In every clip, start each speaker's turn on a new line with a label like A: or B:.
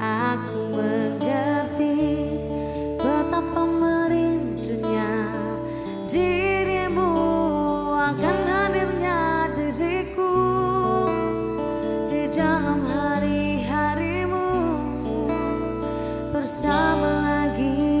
A: Aku mengerti betapa merindunya dirimu akan hadirnya diriku di dalam hari-harimu bersama lagi.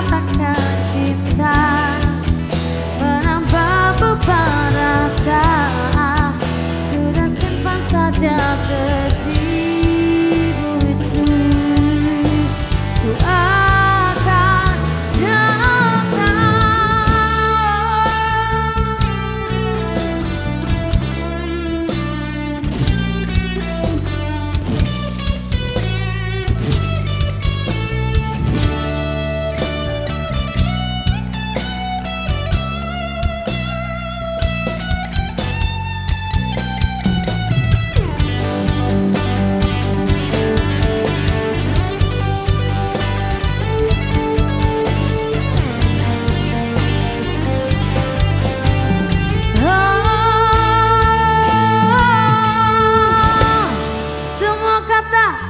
A: katakan cinta Menambah beban rasa Sudah simpan saja 的.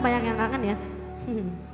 A: Banyak yang kangen ya.